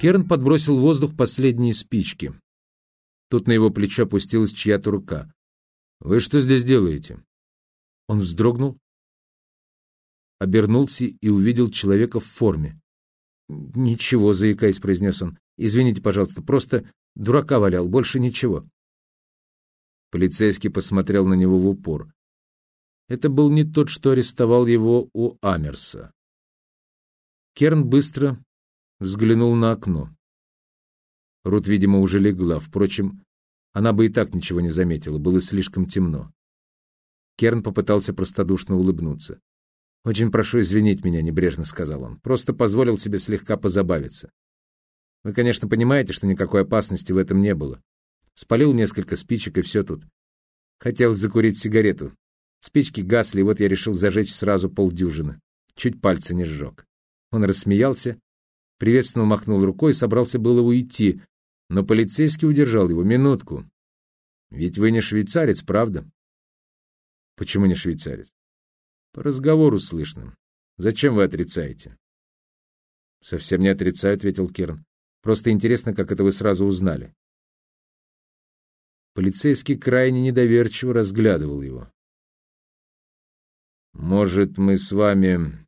Керн подбросил в воздух последние спички. Тут на его плечо опустилась чья-то рука. «Вы что здесь делаете?» Он вздрогнул, обернулся и увидел человека в форме. «Ничего», — заикаясь, произнес он. «Извините, пожалуйста, просто дурака валял, больше ничего». Полицейский посмотрел на него в упор. Это был не тот, что арестовал его у Амерса. Керн быстро взглянул на окно. Рут, видимо, уже легла. Впрочем, она бы и так ничего не заметила, было слишком темно. Керн попытался простодушно улыбнуться. «Очень прошу извинить меня», — небрежно сказал он. «Просто позволил себе слегка позабавиться. Вы, конечно, понимаете, что никакой опасности в этом не было. Спалил несколько спичек, и все тут. Хотел закурить сигарету. Спички гасли, и вот я решил зажечь сразу полдюжины. Чуть пальцы не сжег. Он рассмеялся, приветственно махнул рукой и собрался было уйти, но полицейский удержал его. «Минутку. Ведь вы не швейцарец, правда?» «Почему не швейцарец?» «По разговору слышно. Зачем вы отрицаете?» «Совсем не отрицаю», — ответил Керн. «Просто интересно, как это вы сразу узнали». Полицейский крайне недоверчиво разглядывал его. «Может, мы с вами...» —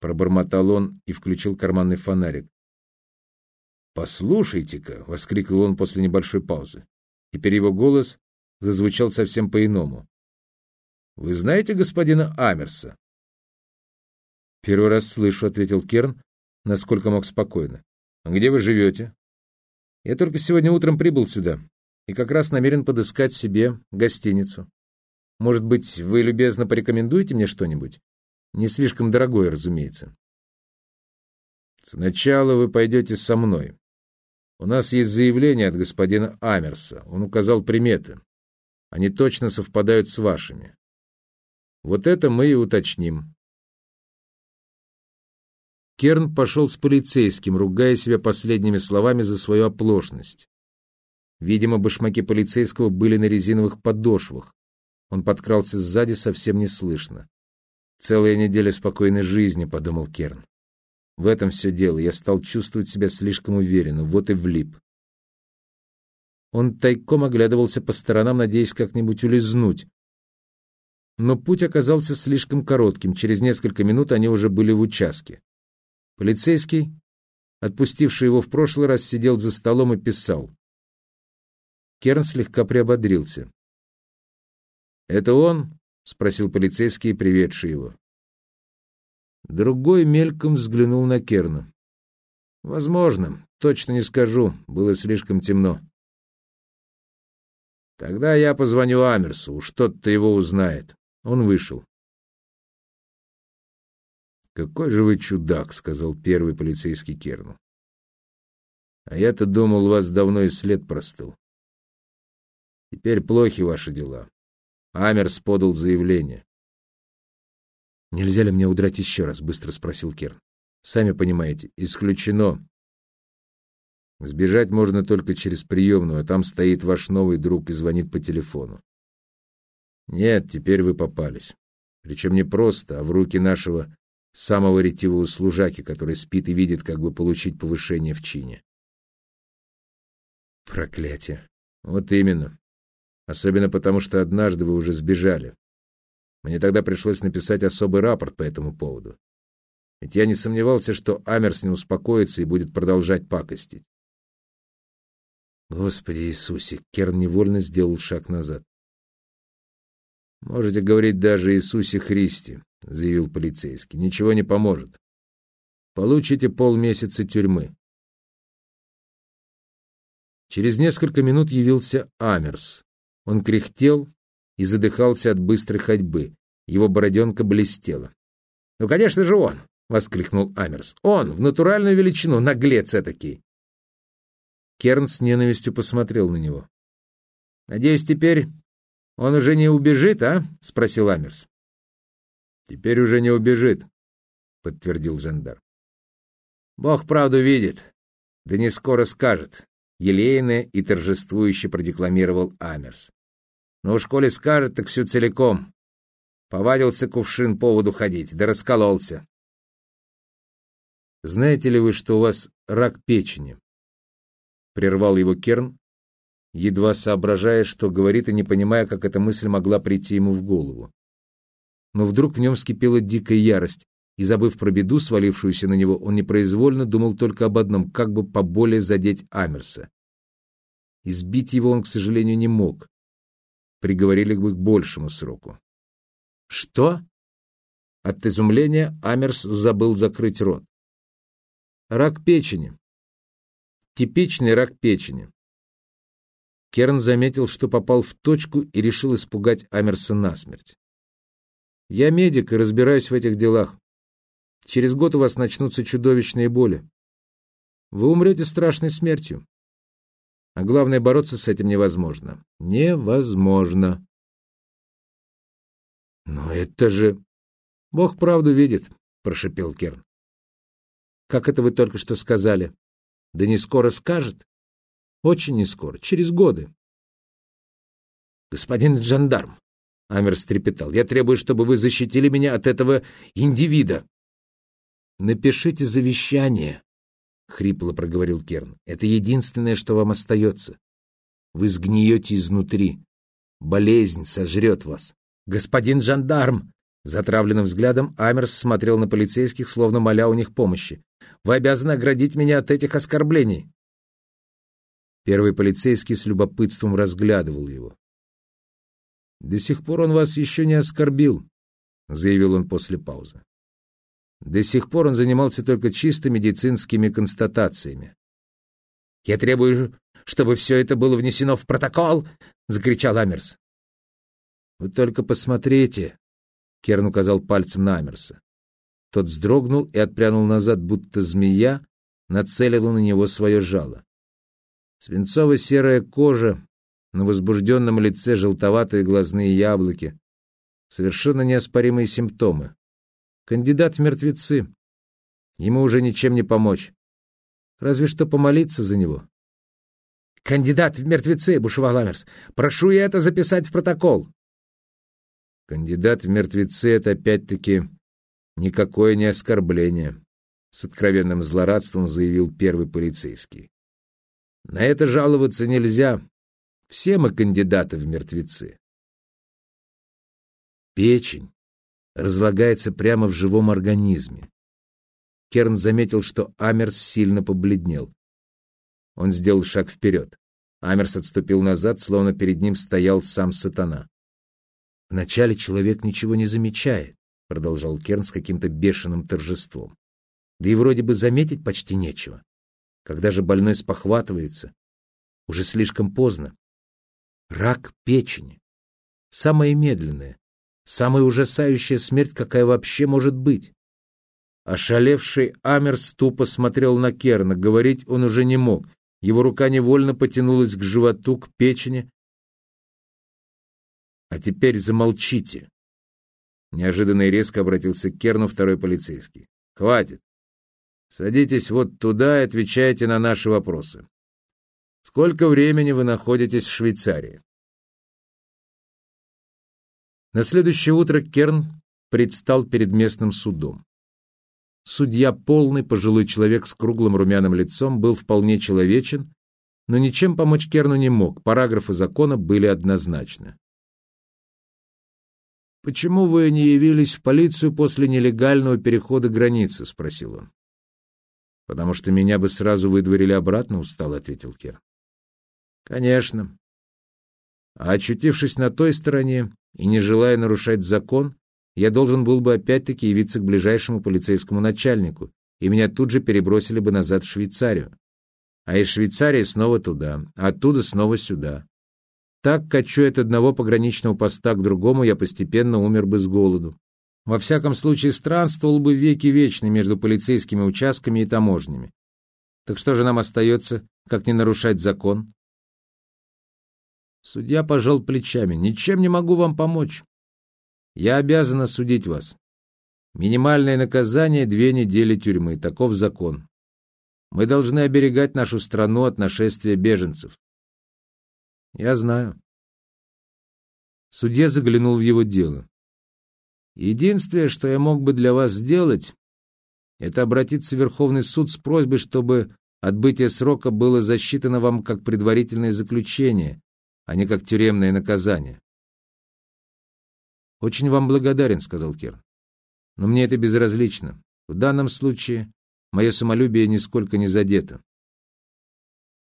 пробормотал он и включил карманный фонарик. «Послушайте-ка!» — воскликнул он после небольшой паузы. Теперь его голос зазвучал совсем по-иному. «Вы знаете господина Амерса?» «Первый раз слышу», — ответил Керн, насколько мог спокойно. «А где вы живете?» «Я только сегодня утром прибыл сюда и как раз намерен подыскать себе гостиницу. Может быть, вы любезно порекомендуете мне что-нибудь? Не слишком дорогое, разумеется». «Сначала вы пойдете со мной. У нас есть заявление от господина Амерса. Он указал приметы. Они точно совпадают с вашими. Вот это мы и уточним. Керн пошел с полицейским, ругая себя последними словами за свою оплошность. Видимо, башмаки полицейского были на резиновых подошвах. Он подкрался сзади совсем неслышно. «Целая неделя спокойной жизни», — подумал Керн. В этом все дело. Я стал чувствовать себя слишком уверенно. Вот и влип. Он тайком оглядывался по сторонам, надеясь как-нибудь улизнуть. Но путь оказался слишком коротким. Через несколько минут они уже были в участке. Полицейский, отпустивший его в прошлый раз, сидел за столом и писал. Керн слегка приободрился. «Это он?» — спросил полицейский, приведший его. Другой мельком взглянул на Керна. «Возможно. Точно не скажу. Было слишком темно». «Тогда я позвоню Амерсу. Уж тот-то его узнает». Он вышел. «Какой же вы чудак», — сказал первый полицейский Керну. «А я-то думал, вас давно и след простыл. Теперь плохи ваши дела. Амерс подал заявление. «Нельзя ли мне удрать еще раз?» — быстро спросил Керн. «Сами понимаете, исключено. Сбежать можно только через приемную, а там стоит ваш новый друг и звонит по телефону. Нет, теперь вы попались. Причем не просто, а в руки нашего самого ретивого служаки, который спит и видит, как бы получить повышение в чине. Проклятие. Вот именно. Особенно потому, что однажды вы уже сбежали. Мне тогда пришлось написать особый рапорт по этому поводу. Ведь я не сомневался, что Амерс не успокоится и будет продолжать пакостить. Господи Иисусе, Керн невольно сделал шаг назад. «Можете говорить даже Иисусе Христе», — заявил полицейский. «Ничего не поможет. Получите полмесяца тюрьмы». Через несколько минут явился Амерс. Он кряхтел и задыхался от быстрой ходьбы. Его бороденка блестела. «Ну, конечно же, он!» — воскликнул Амерс. «Он! В натуральную величину! Наглец этакий!» Керн с ненавистью посмотрел на него. «Надеюсь, теперь он уже не убежит, а?» — спросил Амерс. «Теперь уже не убежит», — подтвердил Жандар. «Бог правду видит, да не скоро скажет», — елейно и торжествующе продекламировал Амерс. Но уж коли скажет, так всю целиком. Повадился кувшин по воду ходить, да раскололся. Знаете ли вы, что у вас рак печени? — прервал его Керн, едва соображая, что говорит, и не понимая, как эта мысль могла прийти ему в голову. Но вдруг в нем вскипела дикая ярость, и, забыв про беду, свалившуюся на него, он непроизвольно думал только об одном, как бы поболее задеть Амерса. Избить его он, к сожалению, не мог. Приговорили бы к большему сроку. «Что?» От изумления Амерс забыл закрыть рот. «Рак печени. Типичный рак печени. Керн заметил, что попал в точку и решил испугать Амерса насмерть. «Я медик и разбираюсь в этих делах. Через год у вас начнутся чудовищные боли. Вы умрете страшной смертью. А главное, бороться с этим невозможно. Невозможно. Но это же... Бог правду видит, прошепел Керн. Как это вы только что сказали? Да не скоро скажет. Очень не скоро, через годы. Господин жандарм, Амер стрепетал, я требую, чтобы вы защитили меня от этого индивида. Напишите завещание, хрипло проговорил Керн. Это единственное, что вам остается. Вы сгниете изнутри. Болезнь сожрет вас. Господин жандарм! Затравленным взглядом Амерс смотрел на полицейских, словно моля у них помощи. «Вы обязаны оградить меня от этих оскорблений!» Первый полицейский с любопытством разглядывал его. «До сих пор он вас еще не оскорбил», — заявил он после паузы. До сих пор он занимался только чисто медицинскими констатациями. «Я требую, чтобы все это было внесено в протокол!» — закричал Амерс. «Вы только посмотрите!» — Керн указал пальцем на Амерса. Тот вздрогнул и отпрянул назад, будто змея нацелила на него свое жало. Свинцово-серая кожа, на возбужденном лице желтоватые глазные яблоки. Совершенно неоспоримые симптомы. Кандидат в мертвецы. Ему уже ничем не помочь. Разве что помолиться за него. «Кандидат в мертвецы!» — бушевал Амерс. «Прошу я это записать в протокол!» Кандидат в мертвецы — это опять-таки никакое не оскорбление, — с откровенным злорадством заявил первый полицейский. На это жаловаться нельзя. Все мы кандидаты в мертвецы. Печень разлагается прямо в живом организме. Керн заметил, что Амерс сильно побледнел. Он сделал шаг вперед. Амерс отступил назад, словно перед ним стоял сам сатана. «Вначале человек ничего не замечает», — продолжал Керн с каким-то бешеным торжеством. «Да и вроде бы заметить почти нечего. Когда же больной спохватывается, уже слишком поздно. Рак печени. Самая медленная, самая ужасающая смерть, какая вообще может быть. Ошалевший Амерс тупо смотрел на Керна, говорить он уже не мог. Его рука невольно потянулась к животу, к печени. «А теперь замолчите!» Неожиданно и резко обратился к Керну второй полицейский. «Хватит! Садитесь вот туда и отвечайте на наши вопросы. Сколько времени вы находитесь в Швейцарии? На следующее утро Керн предстал перед местным судом. Судья, полный пожилой человек с круглым румяным лицом, был вполне человечен, но ничем помочь Керну не мог, параграфы закона были однозначны. «Почему вы не явились в полицию после нелегального перехода границы?» — спросил он. «Потому что меня бы сразу выдворили обратно», — устало ответил Кер. «Конечно. А очутившись на той стороне и не желая нарушать закон, я должен был бы опять-таки явиться к ближайшему полицейскому начальнику, и меня тут же перебросили бы назад в Швейцарию. А из Швейцарии снова туда, а оттуда снова сюда. Так, качу от одного пограничного поста к другому, я постепенно умер бы с голоду. Во всяком случае, странствовал бы веки вечны между полицейскими участками и таможнями. Так что же нам остается, как не нарушать закон? Судья пожал плечами. Ничем не могу вам помочь. Я обязан осудить вас. Минимальное наказание — две недели тюрьмы. Таков закон. Мы должны оберегать нашу страну от нашествия беженцев. Я знаю. Судья заглянул в его дело. Единственное, что я мог бы для вас сделать, это обратиться в Верховный суд с просьбой, чтобы отбытие срока было засчитано вам как предварительное заключение, а не как тюремное наказание. «Очень вам благодарен», — сказал Керн. «Но мне это безразлично. В данном случае мое самолюбие нисколько не задето».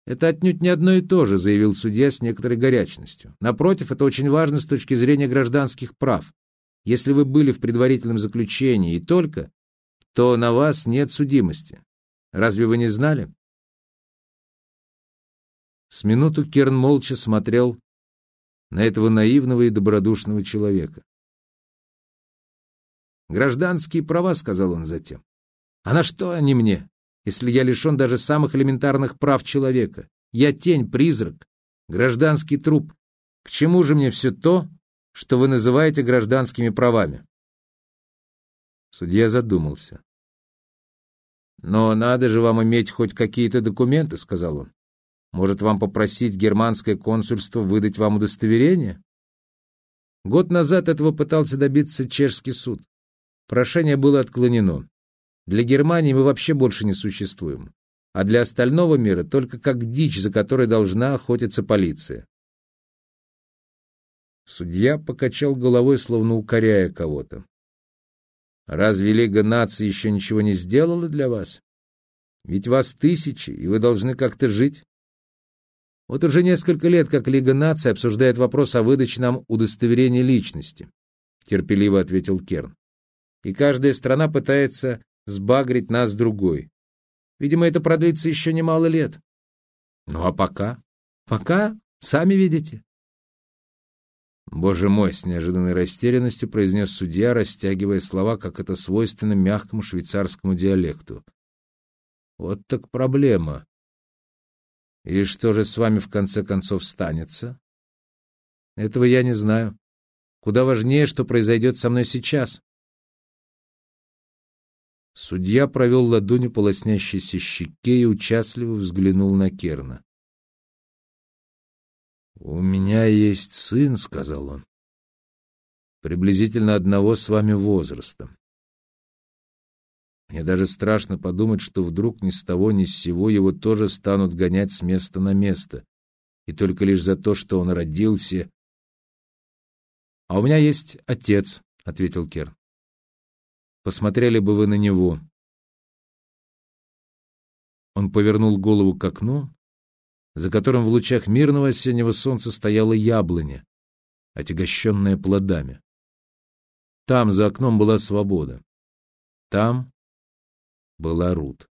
«Это отнюдь не одно и то же», — заявил судья с некоторой горячностью. «Напротив, это очень важно с точки зрения гражданских прав. Если вы были в предварительном заключении и только, то на вас нет судимости. Разве вы не знали?» С минуту Керн молча смотрел на этого наивного и добродушного человека. «Гражданские права», — сказал он затем. «А на что они мне, если я лишен даже самых элементарных прав человека? Я тень, призрак, гражданский труп. К чему же мне все то, что вы называете гражданскими правами?» Судья задумался. «Но надо же вам иметь хоть какие-то документы», — сказал он. «Может, вам попросить германское консульство выдать вам удостоверение?» Год назад этого пытался добиться чешский суд. Прошение было отклонено. Для Германии мы вообще больше не существуем, а для остального мира только как дичь, за которой должна охотиться полиция. Судья покачал головой, словно укоряя кого-то. «Разве Лига наций еще ничего не сделала для вас? Ведь вас тысячи, и вы должны как-то жить. Вот уже несколько лет, как Лига наций обсуждает вопрос о выдаче нам удостоверения личности», — терпеливо ответил Керн и каждая страна пытается сбагрить нас другой. Видимо, это продлится еще немало лет. Ну а пока? Пока, сами видите. Боже мой, с неожиданной растерянностью произнес судья, растягивая слова, как это свойственно мягкому швейцарскому диалекту. Вот так проблема. И что же с вами в конце концов станется? Этого я не знаю. Куда важнее, что произойдет со мной сейчас. Судья провел ладонью по лоснящейся щеке и участливо взглянул на Керна. «У меня есть сын», — сказал он, — «приблизительно одного с вами возраста. Мне даже страшно подумать, что вдруг ни с того ни с сего его тоже станут гонять с места на место, и только лишь за то, что он родился. — А у меня есть отец, — ответил Керн. Посмотрели бы вы на него. Он повернул голову к окну, за которым в лучах мирного осеннего солнца стояла яблоня, отягощенная плодами. Там, за окном, была свобода. Там была Рут.